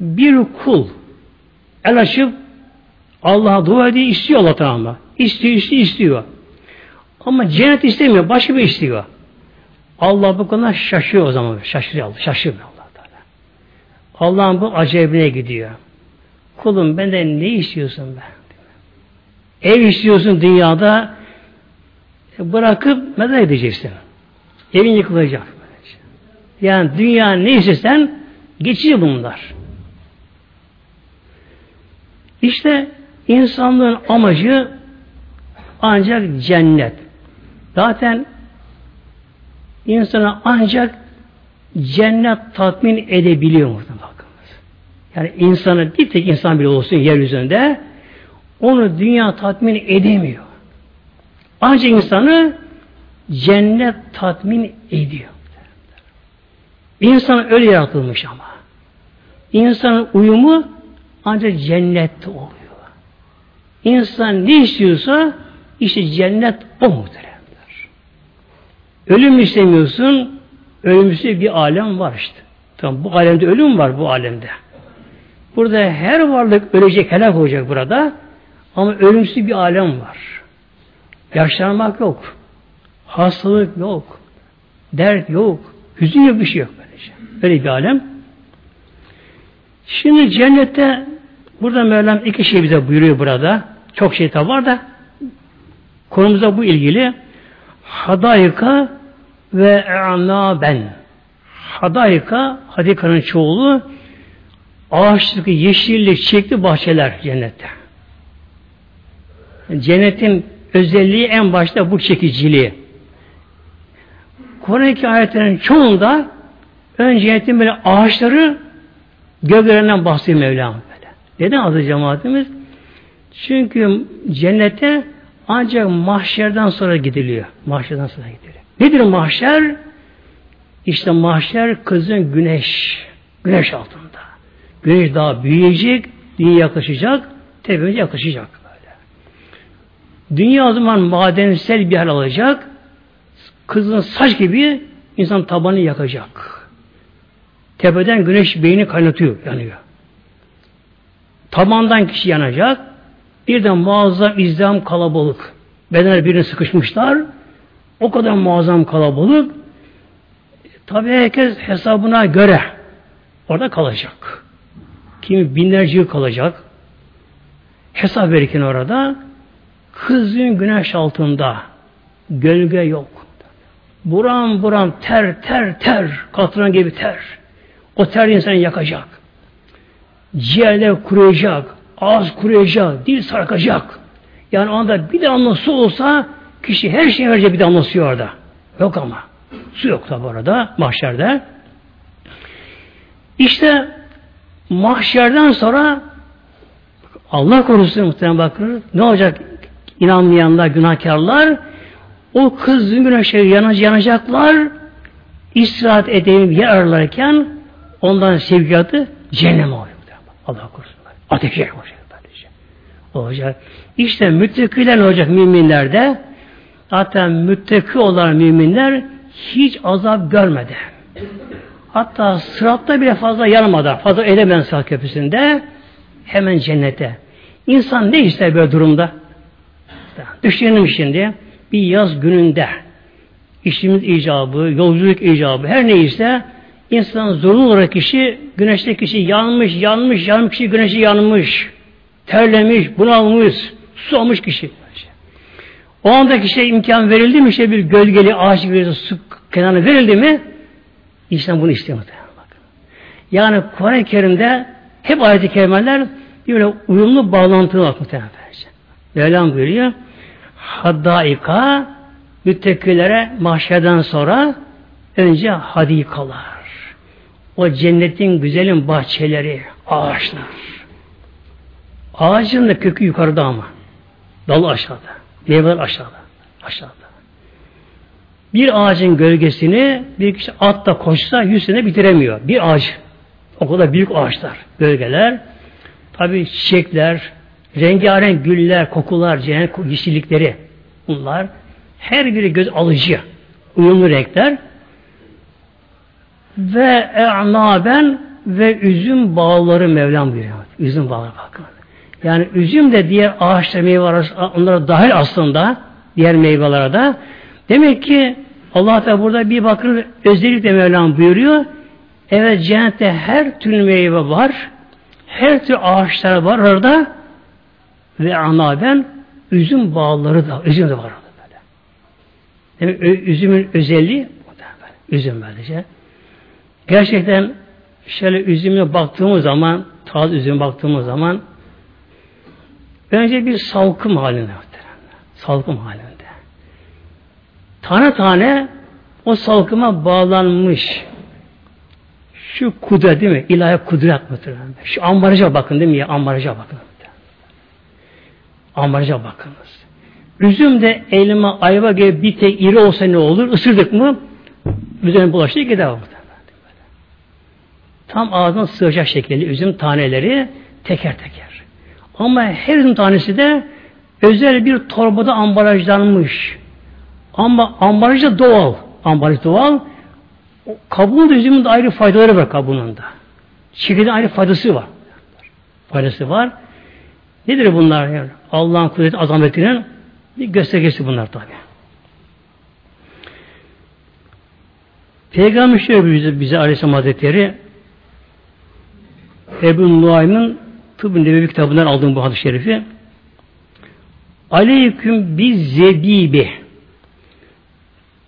Bir kul el açıp Allah'a dua ediyor, istiyor Allah'tan ama. İstiyor, istiyor, istiyor. Ama cennet istemiyor, başka bir istiyor. Allah bu konuda şaşıyor o zaman. Şaşırıyor Allah. Şaşırıyor Allah Teala. Allah'ın bu acayibine gidiyor. Kulum benden ne istiyorsun be? Ev istiyorsun dünyada bırakıp mezar edeceksin. Evin yıkılacak. Yani dünya ne istersen geçici bunlar. İşte insanlığın amacı ancak cennet. Zaten insana ancak cennet tatmin edebiliyor muhtemelen bakınız. Yani insanı bir tek insan bile olsun yeryüzünde onu dünya tatmin edemiyor. Ancak insanı cennet tatmin ediyor. İnsan öyle yaratılmış ama. İnsanın uyumu ancak cennette oluyor. İnsan ne istiyorsa işte cennet o muhteremler. Ölüm istemiyorsun, ölümsüz bir alem var işte. Tamam, bu alemde ölüm var bu alemde. Burada her varlık ölecek, helak olacak burada. Ama ölümsüz bir alem var. Yaşlanmak yok. Hastalık yok. Dert yok. Hüzün yok bir şey yok böylece. Böyle bir alem. Şimdi cennette burada Mevlam iki şey bize buyuruyor burada. Çok şey tabi var da konumuza bu ilgili hadayika ve e'naben hadayika hadikanın çoğulu ağaçlık, yeşillik, çiçekli bahçeler cennette. Cennetin özelliği en başta bu çekiciliği. Kur'an-ı ayetlerin çoğunda önce cennetin böyle ağaçları gövdelerinden bahsediyor Mevlam böyle. Neden azı cemaatimiz? Çünkü cennete ancak mahşerden sonra gidiliyor. Mahşerden sonra gidiliyor. Nedir mahşer? İşte mahşer kızın güneş. Güneş altında. Güneş daha büyüyecek, dünya yaklaşacak, tepemize yaklaşacak. Dünya o zaman madensel bir hal alacak. Kızın saç gibi insan tabanı yakacak. Tepeden güneş beyni kaynatıyor, yanıyor. Tabandan kişi yanacak. Bir de muazzam izdiham kalabalık. Bedenler birine sıkışmışlar. O kadar muazzam kalabalık. Tabi herkes hesabına göre orada kalacak. Kimi binlerce yıl kalacak. Hesap verirken orada kızın güneş altında gölge yok. Buram buram ter ter ter katran gibi ter. O ter insanı yakacak. Ciğerler kuruyacak. Ağız kuruyacak. Dil sarkacak. Yani anda bir damla su olsa kişi her şeyi verecek bir damla su orada. Yok ama. Su yok tabi orada mahşerde. İşte mahşerden sonra Allah korusun muhtemelen bakın ne olacak inanmayanlar, günahkarlar o kızın güneşe yanacaklar istirahat edeyim yer ararlarken ondan sevkiyatı cehennem oluyor. Allah korusun. Ateşe olacak. Olacak. İşte müttakiler olacak müminlerde hatta müttaki olan müminler hiç azap görmedi. Hatta sıratta bile fazla yanmadan, fazla edemeyen sırat köprüsünde hemen cennete. İnsan ne ister böyle durumda? Düşünelim şimdi bir yaz gününde işimiz icabı, yolculuk icabı her neyse insan zorunlu olarak kişi güneşte kişi yanmış, yanmış, yanmış kişi güneşi yanmış, terlemiş, bunalmış, susamış kişi. O anda kişiye imkan verildi mi işte bir gölgeli ağaç gibi su kenarına verildi mi İnsan bunu bakın. Yani Kur'an-ı Kerim'de hep ayet-i kerimeler böyle uyumlu bağlantılı bak muhtemelen. Mevlam buyuruyor. Haddaika müttekilere mahşerden sonra önce hadikalar. O cennetin güzelin bahçeleri, ağaçlar. Ağacın da kökü yukarıda ama. Dalı aşağıda. Meyveler aşağıda. Aşağıda. Bir ağacın gölgesini bir kişi atla koşsa yüz sene bitiremiyor. Bir ağaç. O kadar büyük ağaçlar, gölgeler. Tabi çiçekler, rengarenk güller, kokular, cennet yeşillikleri bunlar. Her biri göz alıcı, uyumlu renkler. Ve e'naben ve üzüm bağları Mevlam buyuruyor. Üzüm bağları bakın. Yani üzüm de diğer ağaçlar meyveler onlara dahil aslında diğer meyvelere de. Demek ki Allah Teala burada bir bakın özellikle Mevlam buyuruyor. Evet cennette her türlü meyve var. Her türlü ağaçlar var orada. Ve anaben üzüm bağları da, üzüm de var orada böyle. Demek üzümün özelliği üzüm böylece. Gerçekten şöyle üzümüne baktığımız zaman, taze üzüm baktığımız zaman önce bir salkım halinde. Salkım halinde. Tane tane o salkıma bağlanmış. Şu kudret değil mi? İlahi kudret muhtemelen. Şu ambaraja bakın değil mi ya? Ambaraja bakın. Ambaraja bakınız. Üzüm de elma, ayva gibi bir tek iri olsa ne olur? Isırdık mı? Üzerine bulaştı gider. Tam ağzına sığacak şekilde üzüm taneleri teker teker. Ama her üzüm tanesi de özel bir torbada ambalajlanmış. Ama ambalajı doğal. Ambalaj doğal. Kabuğun da üzümün de ayrı faydaları var kabuğunun da. Çekirdeğin ayrı faydası var. Faydası var. Nedir bunlar? Yani? Allah'ın kudreti azametinin bir göstergesi bunlar tabi. Peygamber şöyle bize, bize Aleyhisselam Hazretleri Ebu Nuaym'ın Tıbbın Nebevi kitabından aldığım bu hadis-i şerifi Aleyküm biz zebibi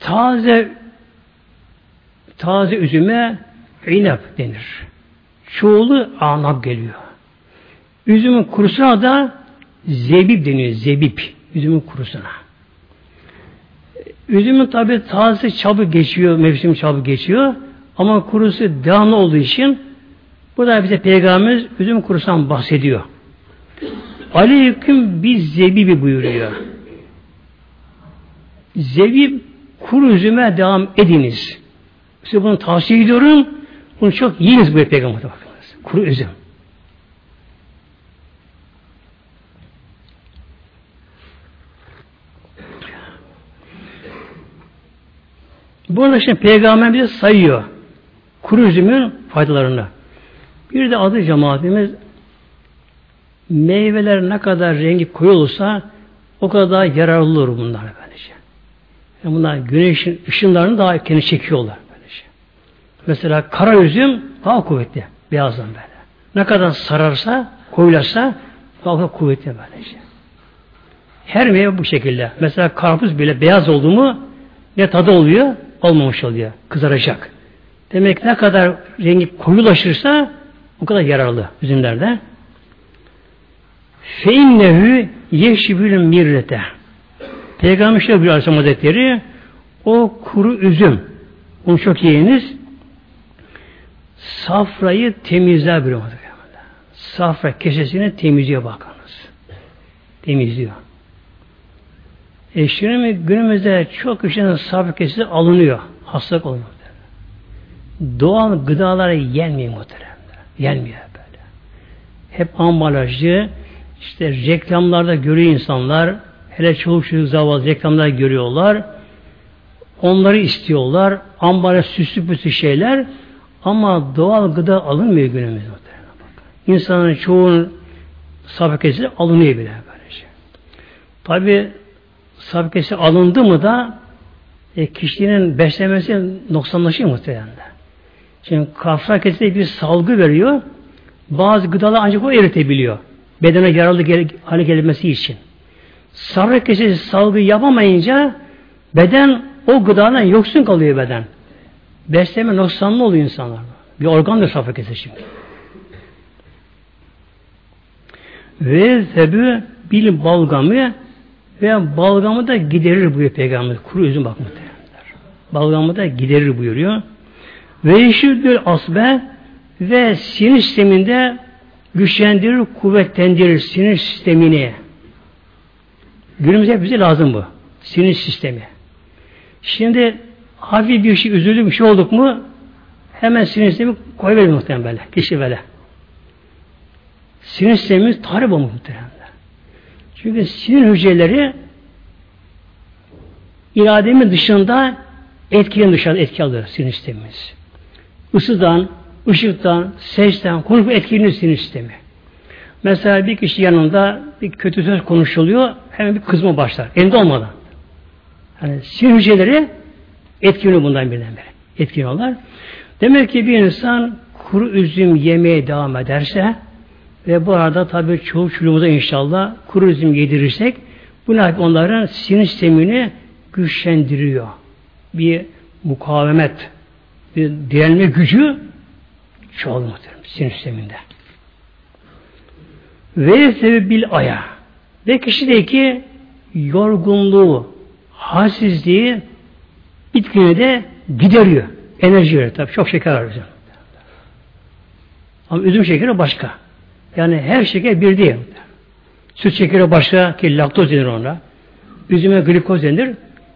taze taze üzüme inep denir. Çoğulu anap geliyor. Üzümün kurusuna da zebip deniyor. Zebip. Üzümün kurusuna. Üzümün tabi taze çabuk geçiyor, mevsim çabuk geçiyor. Ama kurusu devamlı olduğu için bu da bize Peygamberimiz üzüm kurusundan bahsediyor. Aleyküm biz zebibi buyuruyor. Zebib kuru üzüme devam ediniz. Size bunu tavsiye ediyorum. Bunu çok yiyiniz bu peygamber bakınız. Kuru üzüm. Burada şimdi peygamber bize sayıyor. Kuru üzümün faydalarını. Bir de adı cemaatimiz meyveler ne kadar rengi koyu olursa o kadar yararlı olur bunlar böylece. Yani bunlar güneşin ışınlarını daha kendi çekiyorlar böylece. Mesela kara üzüm daha kuvvetli beyazdan böyle. Ne kadar sararsa, koyularsa daha kuvvetli böylece. Her meyve bu şekilde. Mesela karpuz bile beyaz oldu mu ne tadı oluyor? Olmamış oluyor. Kızaracak. Demek ne kadar rengi koyulaşırsa o kadar yararlı üzümlerde. Feinnehu yeşibül mirrete. Peygamber şöyle bir Aleyhisselam Hazretleri o kuru üzüm onu çok yiyiniz safrayı temizler bir Safra kesesini temizliyor bakınız. Temizliyor. E şimdi günümüzde çok kişinin kesesi alınıyor. Hastalık oluyor. Doğal gıdaları yenmiyor muhteremler. Yenmiyor böyle. Hep ambalajlı, işte reklamlarda görüyor insanlar, hele çoluk çocuk zavallı reklamlar görüyorlar. Onları istiyorlar. Ambalaj süslü püslü şeyler ama doğal gıda alınmıyor günümüzde. İnsanın çoğunun sabıkesi alınıyor bile böylece. Tabi sabıkesi alındı mı da e, kişinin beslemesi noksanlaşıyor muhtemelen. Şimdi kafra kesesi bir salgı veriyor. Bazı gıdalar ancak o eritebiliyor. Bedene yararlı gel hale gelmesi için. Sarı kesesi salgı yapamayınca beden o gıdadan yoksun kalıyor beden. Besleme noksanlı oluyor insanlar. Bir organdır safra kesesi şimdi. Ve sebü bil balgamı ve balgamı da giderir buyuruyor Peygamber. Kuru üzüm bak muhtemelenler. Balgamı da giderir buyuruyor. Ve yeşildür asbe ve sinir sisteminde güçlendirir, kuvvetlendirir sinir sistemini. Günümüzde bize lazım bu. Sinir sistemi. Şimdi hafif bir şey üzüldük, bir şey olduk mu hemen sinir sistemi koyuverir muhtemelen böyle. Kişi böyle. Sinir sistemimiz tarif olmuş muhtemelen. Çünkü sinir hücreleri irademin dışında etkilerin dışında etki alır sinir sistemimiz. Isıdan, ışıktan, sesten, konuşma etkileniyor sinir sistemi. Mesela bir kişi yanında bir kötü söz konuşuluyor, hemen bir kızma başlar. Elinde olmadan. Yani sinir hücreleri etkileniyor bundan birden beri. Etkileniyorlar. Demek ki bir insan kuru üzüm yemeye devam ederse ve bu arada tabi çoğu çocuğumuza inşallah kuru üzüm yedirirsek bu onların sinir sistemini güçlendiriyor. Bir mukavemet, bir direnme gücü çoğalır sinir sisteminde. Ve sebebi bil aya. Ve kişideki yorgunluğu, halsizliği bitkine de gideriyor. Enerji veriyor. Tabii çok şeker var bizim. Ama üzüm şekeri başka. Yani her şeker bir değil. Süt şekeri başka ki laktoz denir ona. Üzüme glikoz denir.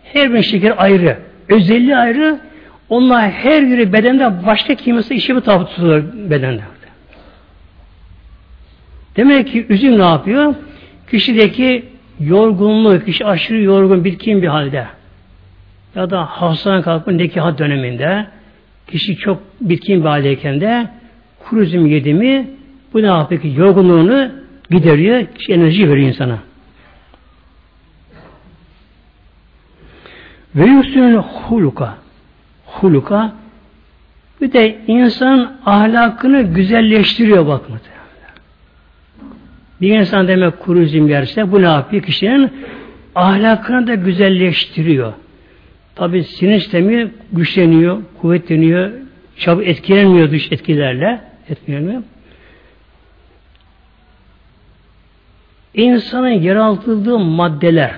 Her bir şeker ayrı. Özelliği ayrı. Onlar her biri bedende başka kimyasal işi tabi tutuyor bedende. Demek ki üzüm ne yapıyor? Kişideki yorgunluğu, kişi aşırı yorgun, bitkin bir halde ya da hastadan kalkma nekihat döneminde kişi çok bitkin bir haldeyken de kuru üzüm yedi mi bu ne yapıyor ki yorgunluğunu gideriyor, enerji veriyor insana. Ve yüzünün huluka huluka bir de insan ahlakını güzelleştiriyor bakmadı. Bir insan demek kuru üzüm yerse bu ne yapıyor? Kişinin ahlakını da güzelleştiriyor. Tabi sinir sistemi güçleniyor, kuvvetleniyor, çabuk etkilenmiyor dış etkilerle. Etkilenmiyor. İnsanın yaratıldığı maddeler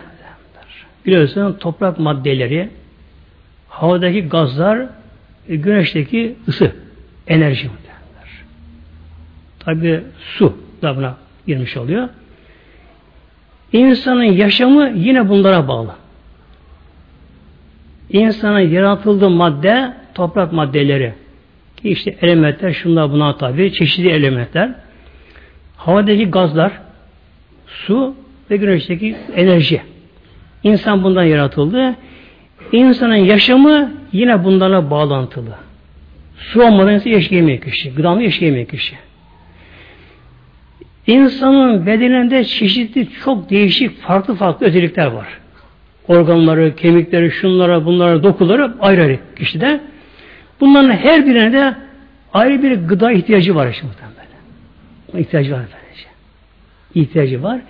biliyorsunuz toprak maddeleri havadaki gazlar e, güneşteki ısı enerji derler. Tabi su da buna girmiş oluyor. İnsanın yaşamı yine bunlara bağlı. İnsanın yaratıldığı madde toprak maddeleri. Ki işte elementler şunlar buna tabi çeşitli elementler. Havadaki gazlar, su ve güneşteki enerji. İnsan bundan yaratıldı. insanın yaşamı yine bunlarla bağlantılı. Su olmadan ise yaşayamıyor kişi. Gıdamı yaşayamıyor kişi. İnsanın bedeninde çeşitli çok değişik farklı farklı özellikler var. Organları, kemikleri, şunlara, bunlara, dokuları ayrı ayrı kişide. Bunların her birine de ayrı bir gıda ihtiyacı var şimdi. İhtiyacı var böylece. İhtiyacı var.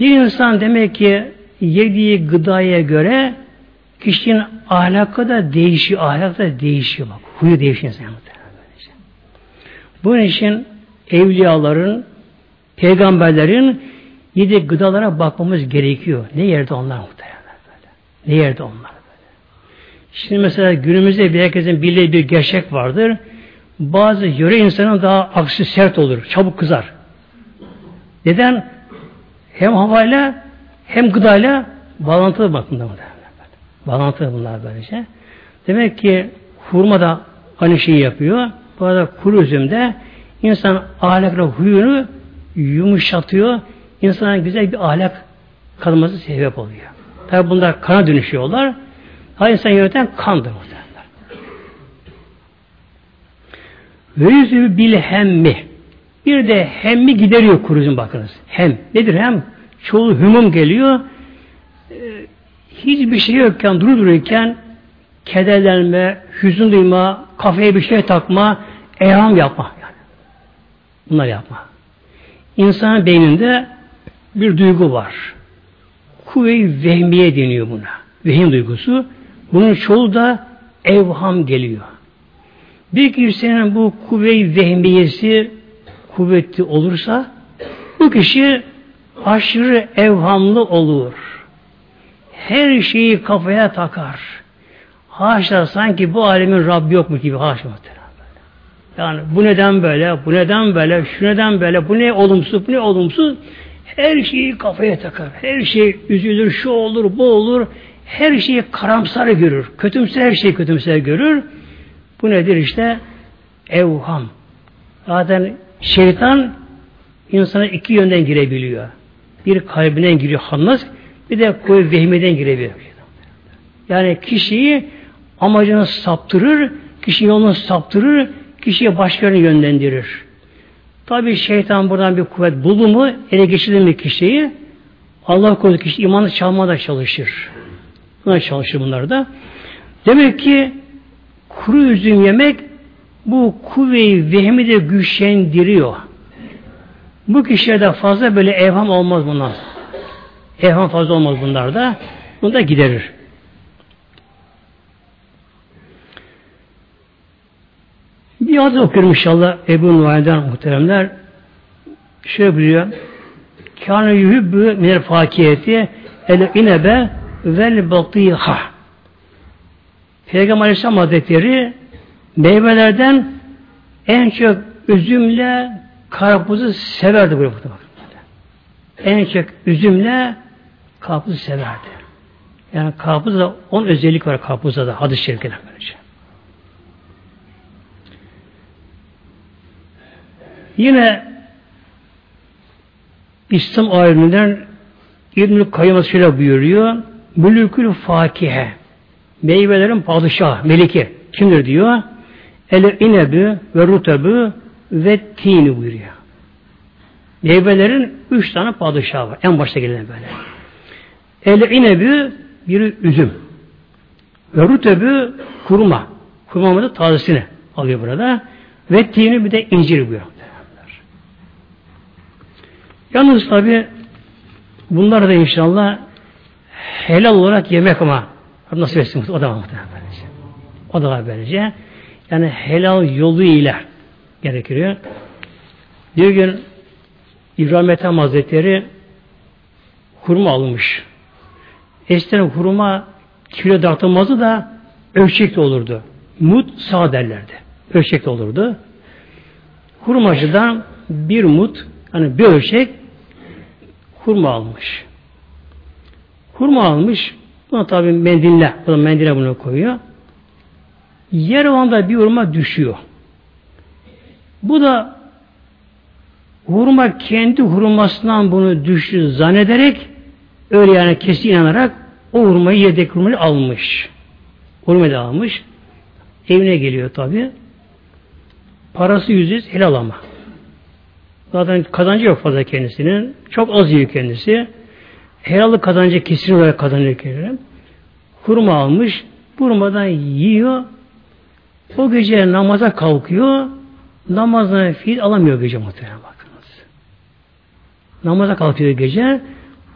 Bir insan demek ki yediği gıdaya göre kişinin ahlakı da değişiyor. Ahlak da değişiyor bak. Huyu değişiyor insan. Bunun için evliyaların, peygamberlerin yedi gıdalara bakmamız gerekiyor. Ne yerde onlar muhtemelen böyle. Ne yerde onlar böyle. Şimdi mesela günümüzde bir herkesin bildiği bir gerçek vardır. Bazı yöre insanın daha aksi sert olur. Çabuk kızar. Neden? Hem havayla hem gıdayla bağlantılı bakımda mı? Bağlantılı bunlar böylece. Demek ki hurma da aynı şeyi yapıyor. Bu arada kuru üzümde insan ahlakla huyunu yumuşatıyor. İnsana güzel bir ahlak kalması sebep oluyor. Tabi bunlar kana dönüşüyorlar. Ha insan yöneten kandır muhtemelen. Ve yüzü bil hemmi. Bir de hemmi gideriyor kuruzun bakınız. Hem. Nedir hem? Çoğu hümum geliyor. Ee, hiçbir şey yokken, duru dururken kederlenme, hüzün duyma, kafaya bir şey takma, eyham yapma. Yani. Bunlar yapma. İnsanın beyninde bir duygu var. Kuvve-i vehmiye deniyor buna. Vehim duygusu. Bunun çoğu da evham geliyor. Bir kişinin bu kuvve-i vehmiyesi kuvvetli olursa bu kişi aşırı evhamlı olur. Her şeyi kafaya takar. Haşa sanki bu alemin Rabbi yok mu gibi haşa yani bu neden böyle, bu neden böyle, şu neden böyle, bu ne olumsuz, bu ne olumsuz. Her şeyi kafaya takar. Her şey üzülür, şu olur, bu olur. Her şeyi karamsar görür. Kötümser her şeyi kötümser görür. Bu nedir işte? Evham. Zaten şeytan insana iki yönden girebiliyor. Bir kalbinden giriyor hannas, bir de koyu vehmeden girebiliyor. Yani kişiyi amacını saptırır, kişi yolunu saptırır, kişiye başkalarını yönlendirir. Tabi şeytan buradan bir kuvvet buldu mu, ele geçirdi mi kişiyi, Allah korudu kişi imanı çalmaya da çalışır. Buna çalışır bunlar da. Demek ki kuru üzüm yemek bu kuvveyi vehmi de güçlendiriyor. Bu kişiye de fazla böyle evham olmaz bunlar. Evham fazla olmaz bunlarda. Bunu da giderir. Bir adı okuyorum inşallah Ebu Nuay'dan muhteremler. Şöyle biliyor. Kâne yuhibbü minel fakiyeti el inebe vel batiha. Peygamber Aleyhisselam Hazretleri meyvelerden en çok üzümle karpuzu severdi buraya En çok üzümle karpuzu severdi. Yani karpuzda on özellik var karpuzda da hadis-i böylece. Yine İslam alimlerinden İbn-i Kayyım şöyle buyuruyor. Mülükül fakihe. Meyvelerin padişahı, meliki. Kimdir diyor? El inebi ve rutebu ve tini buyuruyor. Meyvelerin üç tane padişahı var. En başta gelen böyle. El inebi bir üzüm. Ve rutebu kurma. Kurma da tazesini alıyor burada. Ve tini bir de incir buyuruyor. Yalnız tabi bunlar da inşallah helal olarak yemek ama nasip etsin o da var. O da var. Yani helal yoluyla gerekiyor. Bir gün İbrahim Ethem Hazretleri hurma almış. Eskiden hurma kilo dağıtılmazdı da ölçekli olurdu. Mut sağ derlerdi. Ölçekli olurdu. Hurmacıdan bir mut, yani bir ölçek hurma almış. Hurma almış. Buna tabi mendille, buna mendile bunu koyuyor. Yer bir hurma düşüyor. Bu da hurma kendi hurmasından bunu düştü zannederek öyle yani kesin inanarak o hurmayı yedek hurmayı almış. Hurmeli almış. Evine geliyor tabi. Parası yüzüz helal ama. Zaten kazancı yok fazla kendisinin. Çok az yiyor kendisi. Helallık kazancı kesin olarak kazanıyor kendisi. Hurma almış. Hurmadan yiyor. O gece namaza kalkıyor. Namazdan fiil alamıyor gece muhtemelen bakınız. Namaza kalkıyor gece.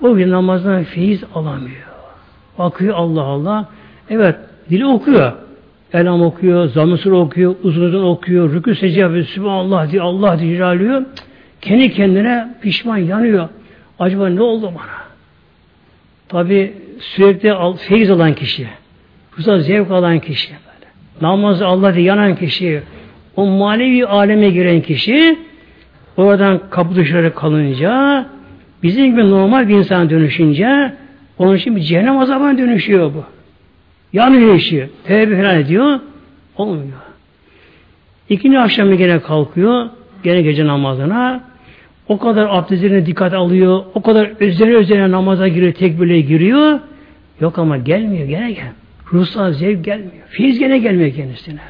O gün namazdan feyiz alamıyor. Bakıyor Allah Allah. Evet dili okuyor. Elam okuyor, zamm okuyor, uzun uzun okuyor, rükû secde yapıyor, Sübhanallah diye, Allah diye ilerliyor. Kendi kendine pişman yanıyor. Acaba ne oldu bana? Tabi sürekli feyiz alan kişi, güzel zevk alan kişi. Namazı Allah diye yanan kişi, o manevi aleme giren kişi, oradan kapı dışarı kalınca, bizim gibi normal bir insan dönüşünce, onun için bir cehennem azabına dönüşüyor bu. Yanıyor işi. Tevbe falan ediyor. Olmuyor. İkinci akşamı gene kalkıyor. Gene gece namazına. O kadar abdestlerine dikkat alıyor. O kadar üzerine üzerine namaza giriyor. Tekbirle giriyor. Yok ama gelmiyor. Gene gel. Ruhsal zevk gelmiyor. Fiiz gene gelmiyor kendisine.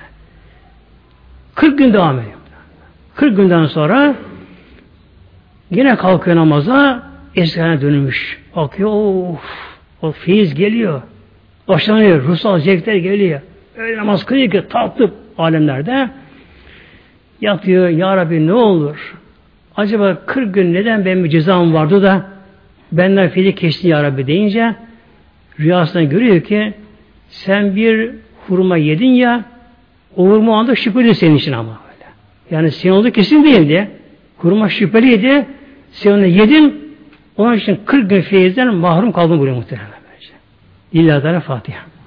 40 gün devam ediyor. 40 günden sonra yine kalkıyor namaza eskilerine dönmüş. Bakıyor of o fiiz geliyor. Başlanıyor. Ruhsal zevkler geliyor. Öyle namaz kılıyor ki tatlı alemlerde yatıyor. Ya Rabbi ne olur? Acaba 40 gün neden benim bir cezam vardı da benden fiili kesti Ya Rabbi deyince rüyasında görüyor ki sen bir hurma yedin ya o hurma anda şüpheli senin için ama öyle. Yani senin olduğu kesin değildi. Hurma şüpheliydi. Sen onu yedin onun için 40 gün feyizden mahrum kaldın buraya muhtemelen. İlla Fatiha.